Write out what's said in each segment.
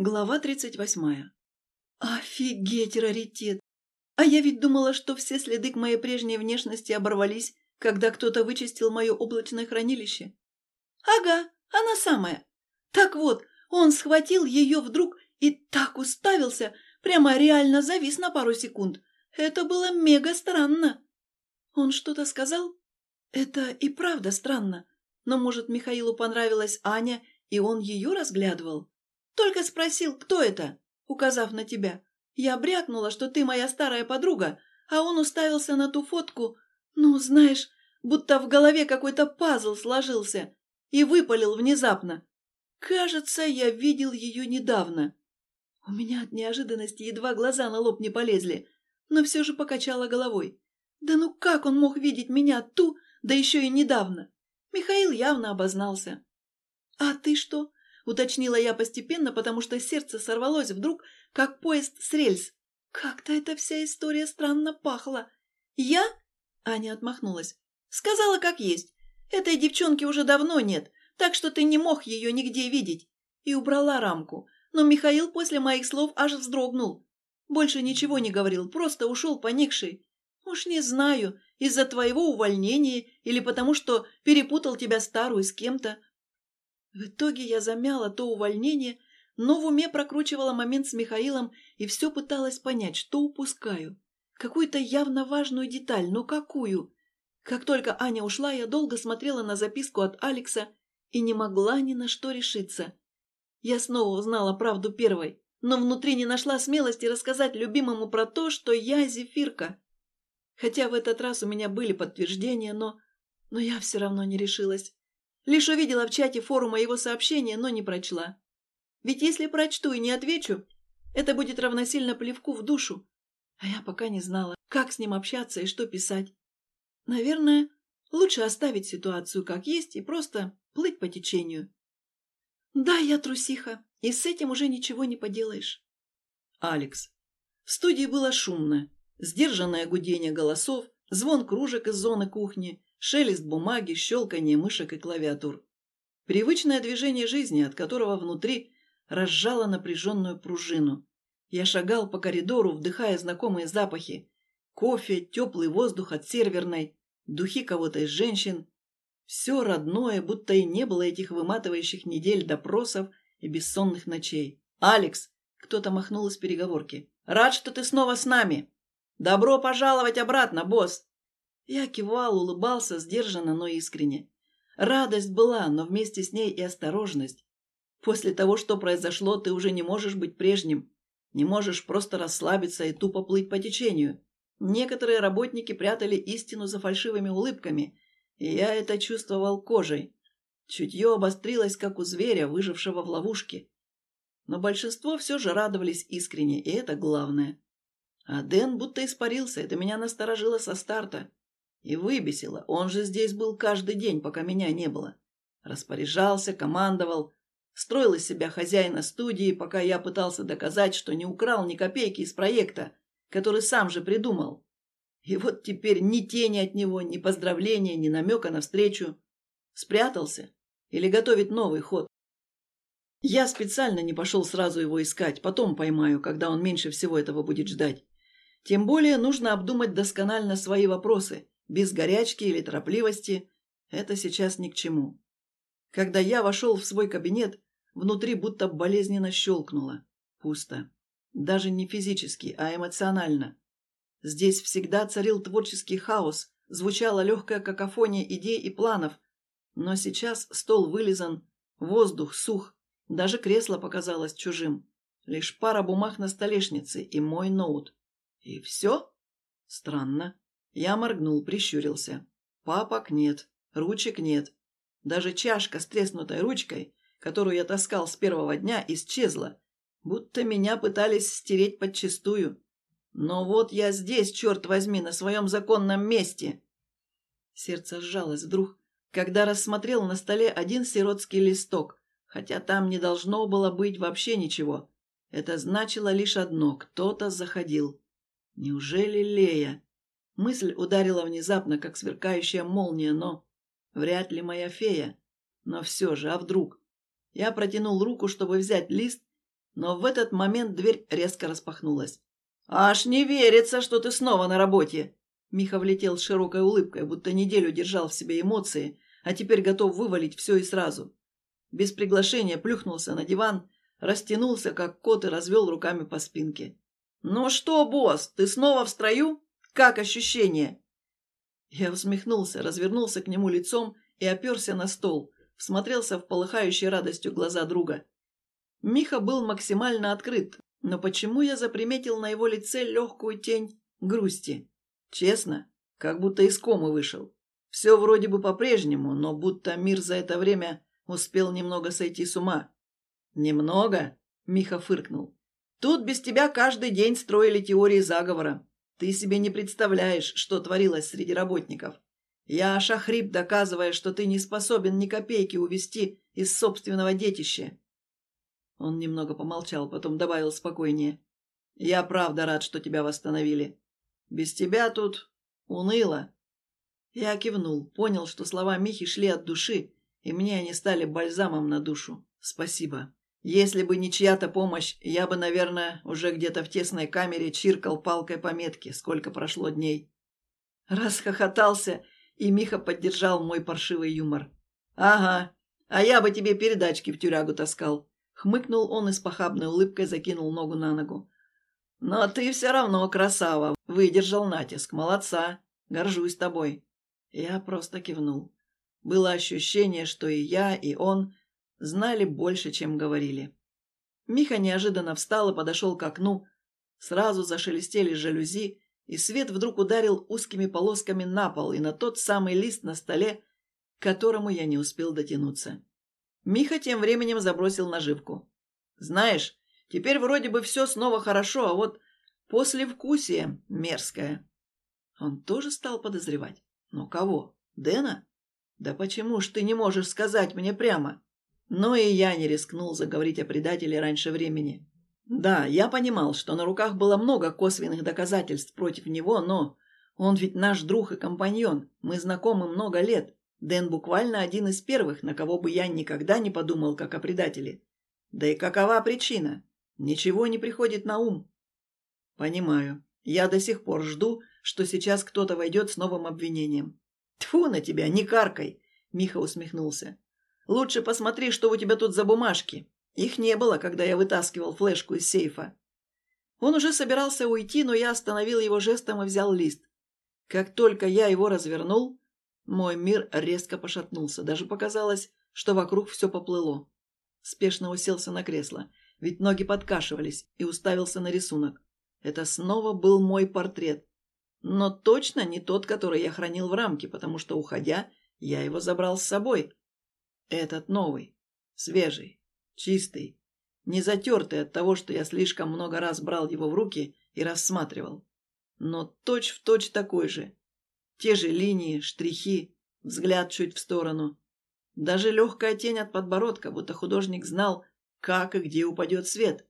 Глава 38. Офигеть, раритет! А я ведь думала, что все следы к моей прежней внешности оборвались, когда кто-то вычистил мое облачное хранилище. Ага, она самая. Так вот, он схватил ее вдруг и так уставился, прямо реально завис на пару секунд. Это было мега странно. Он что-то сказал? Это и правда странно. Но, может, Михаилу понравилась Аня, и он ее разглядывал? Только спросил, кто это, указав на тебя. Я брякнула, что ты моя старая подруга, а он уставился на ту фотку. Ну, знаешь, будто в голове какой-то пазл сложился и выпалил внезапно. Кажется, я видел ее недавно. У меня от неожиданности едва глаза на лоб не полезли, но все же покачала головой. Да ну как он мог видеть меня ту, да еще и недавно? Михаил явно обознался. А ты что? Уточнила я постепенно, потому что сердце сорвалось вдруг, как поезд с рельс. Как-то эта вся история странно пахла. Я? Аня отмахнулась. Сказала, как есть. Этой девчонки уже давно нет, так что ты не мог ее нигде видеть. И убрала рамку. Но Михаил после моих слов аж вздрогнул. Больше ничего не говорил, просто ушел поникший. Уж не знаю, из-за твоего увольнения или потому, что перепутал тебя старую с кем-то. В итоге я замяла то увольнение, но в уме прокручивала момент с Михаилом и все пыталась понять, что упускаю. Какую-то явно важную деталь, но какую? Как только Аня ушла, я долго смотрела на записку от Алекса и не могла ни на что решиться. Я снова узнала правду первой, но внутри не нашла смелости рассказать любимому про то, что я зефирка. Хотя в этот раз у меня были подтверждения, но... Но я все равно не решилась. Лишь увидела в чате форума его сообщение, но не прочла. Ведь если прочту и не отвечу, это будет равносильно плевку в душу. А я пока не знала, как с ним общаться и что писать. Наверное, лучше оставить ситуацию как есть и просто плыть по течению. Да, я трусиха, и с этим уже ничего не поделаешь. Алекс. В студии было шумно. Сдержанное гудение голосов, звон кружек из зоны кухни, Шелест бумаги, щелканье мышек и клавиатур. Привычное движение жизни, от которого внутри разжало напряженную пружину. Я шагал по коридору, вдыхая знакомые запахи. Кофе, теплый воздух от серверной, духи кого-то из женщин. Все родное, будто и не было этих выматывающих недель допросов и бессонных ночей. «Алекс!» — кто-то махнул из переговорки. «Рад, что ты снова с нами!» «Добро пожаловать обратно, босс!» Я кивал, улыбался сдержанно, но искренне. Радость была, но вместе с ней и осторожность. После того, что произошло, ты уже не можешь быть прежним. Не можешь просто расслабиться и тупо плыть по течению. Некоторые работники прятали истину за фальшивыми улыбками, и я это чувствовал кожей. Чутье обострилось, как у зверя, выжившего в ловушке. Но большинство все же радовались искренне, и это главное. А Дэн будто испарился, это меня насторожило со старта. И выбесило. Он же здесь был каждый день, пока меня не было. Распоряжался, командовал, строил из себя хозяина студии, пока я пытался доказать, что не украл ни копейки из проекта, который сам же придумал. И вот теперь ни тени от него, ни поздравления, ни намека на встречу. Спрятался или готовит новый ход. Я специально не пошел сразу его искать, потом поймаю, когда он меньше всего этого будет ждать. Тем более нужно обдумать досконально свои вопросы, без горячки или торопливости, это сейчас ни к чему. Когда я вошел в свой кабинет, внутри будто болезненно щелкнуло. Пусто. Даже не физически, а эмоционально. Здесь всегда царил творческий хаос, звучала легкая какофония идей и планов, но сейчас стол вылизан, воздух сух, даже кресло показалось чужим. Лишь пара бумаг на столешнице и мой ноут. И все? Странно. Я моргнул, прищурился. Папок нет, ручек нет. Даже чашка с треснутой ручкой, которую я таскал с первого дня, исчезла. Будто меня пытались стереть подчистую. Но вот я здесь, черт возьми, на своем законном месте. Сердце сжалось вдруг, когда рассмотрел на столе один сиротский листок, хотя там не должно было быть вообще ничего. Это значило лишь одно — кто-то заходил. Неужели Лея? Мысль ударила внезапно, как сверкающая молния, но... Вряд ли моя фея. Но все же, а вдруг? Я протянул руку, чтобы взять лист, Но в этот момент дверь резко распахнулась. «Аж не верится, что ты снова на работе!» Миха влетел с широкой улыбкой, будто неделю держал в себе эмоции, а теперь готов вывалить все и сразу. Без приглашения плюхнулся на диван, растянулся, как кот, и развел руками по спинке. «Ну что, босс, ты снова в строю? Как ощущение?» Я усмехнулся, развернулся к нему лицом и оперся на стол, всмотрелся в полыхающие радостью глаза друга. Миха был максимально открыт, но почему я заприметил на его лице легкую тень грусти? Честно, как будто из комы вышел. Все вроде бы по-прежнему, но будто мир за это время успел немного сойти с ума. «Немного?» — Миха фыркнул. «Тут без тебя каждый день строили теории заговора. Ты себе не представляешь, что творилось среди работников. Я аж охрип, доказывая, что ты не способен ни копейки увести из собственного детища. Он немного помолчал, потом добавил спокойнее. «Я правда рад, что тебя восстановили. Без тебя тут уныло». Я кивнул, понял, что слова Михи шли от души, и мне они стали бальзамом на душу. Спасибо. Если бы не чья-то помощь, я бы, наверное, уже где-то в тесной камере чиркал палкой по метке, сколько прошло дней. Расхохотался, и Миха поддержал мой паршивый юмор. «Ага, а я бы тебе передачки в тюрягу таскал. Хмыкнул он и с похабной улыбкой закинул ногу на ногу. «Но ты все равно красава. Выдержал натиск. Молодца. Горжусь тобой». Я просто кивнул. Было ощущение, что и я, и он знали больше, чем говорили. Миха неожиданно встал и подошел к окну. Сразу зашелестели жалюзи, и свет вдруг ударил узкими полосками на пол и на тот самый лист на столе, к которому я не успел дотянуться. Миха тем временем забросил наживку. «Знаешь, теперь вроде бы все снова хорошо, а вот послевкусие мерзкое». Он тоже стал подозревать. «Но кого? Дэна? Да почему ж ты не можешь сказать мне прямо?» Но и я не рискнул заговорить о предателе раньше времени. Да, я понимал, что на руках было много косвенных доказательств против него, но он ведь наш друг и компаньон, мы знакомы много лет. Дэн буквально один из первых, на кого бы я никогда не подумал, как о предателе. Да и какова причина? Ничего не приходит на ум. Понимаю. Я до сих пор жду, что сейчас кто-то войдет с новым обвинением. Тьфу на тебя, не каркай! Миха усмехнулся. Лучше посмотри, что у тебя тут за бумажки. Их не было, когда я вытаскивал флешку из сейфа. Он уже собирался уйти, но я остановил его жестом и взял лист. Как только я его развернул, мой мир резко пошатнулся. Даже показалось, что вокруг все поплыло. Спешно уселся на кресло, ведь ноги подкашивались, и уставился на рисунок. Это снова был мой портрет. Но точно не тот, который я хранил в рамке, потому что, уходя, я его забрал с собой. Этот новый, свежий, чистый, не затертый от того, что я слишком много раз брал его в руки и рассматривал. Но точь-в-точь точь такой же, те же линии, штрихи, взгляд чуть в сторону. Даже легкая тень от подбородка, будто художник знал, как и где упадет свет.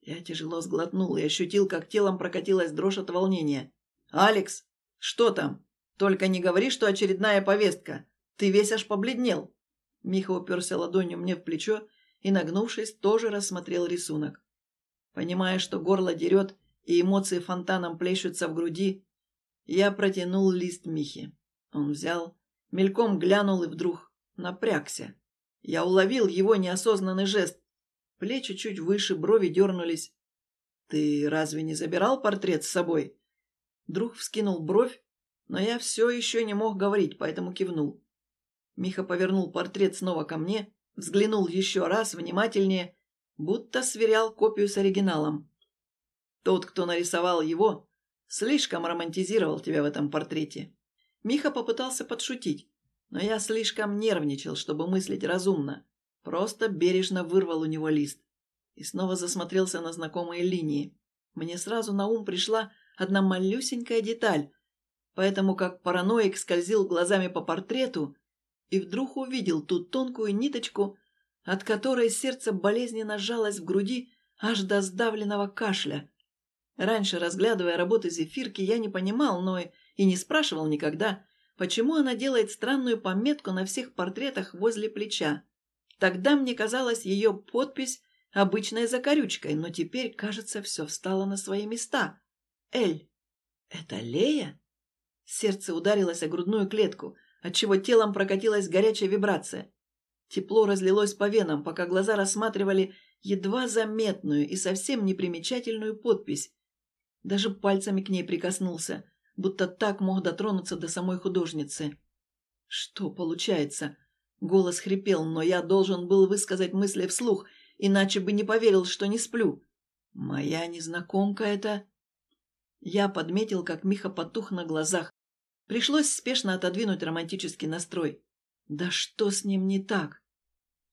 Я тяжело сглотнул и ощутил, как телом прокатилась дрожь от волнения. «Алекс, что там? Только не говори, что очередная повестка. Ты весь аж побледнел». Миха уперся ладонью мне в плечо и, нагнувшись, тоже рассмотрел рисунок. Понимая, что горло дерет и эмоции фонтаном плещутся в груди, я протянул лист Михи. Он взял, мельком глянул и вдруг напрягся. Я уловил его неосознанный жест. Плечи чуть выше, брови дернулись. «Ты разве не забирал портрет с собой?» Друг вскинул бровь, но я все еще не мог говорить, поэтому кивнул. Миха повернул портрет снова ко мне, взглянул еще раз внимательнее, будто сверял копию с оригиналом. Тот, кто нарисовал его, Слишком романтизировал тебя в этом портрете. Миха попытался подшутить, но я слишком нервничал, чтобы мыслить разумно. Просто бережно вырвал у него лист. И снова засмотрелся на знакомые линии. Мне сразу на ум пришла одна малюсенькая деталь, поэтому как параноик скользил глазами по портрету и вдруг увидел ту тонкую ниточку, от которой сердце болезненно сжалось в груди аж до сдавленного кашля. Раньше, разглядывая работы зефирки, я не понимал, но и не спрашивал никогда, почему она делает странную пометку на всех портретах возле плеча. Тогда мне казалось, ее подпись обычной закорючкой, но теперь, кажется, все встало на свои места. Эль. Это Лея? Сердце ударилось о грудную клетку, отчего телом прокатилась горячая вибрация. Тепло разлилось по венам, пока глаза рассматривали едва заметную и совсем непримечательную подпись. Даже пальцами к ней прикоснулся, будто так мог дотронуться до самой художницы. Что получается? Голос хрипел, но я должен был высказать мысли вслух, иначе бы не поверил, что не сплю. Моя незнакомка это... Я подметил, как Миха потух на глазах. Пришлось спешно отодвинуть романтический настрой. Да что с ним не так?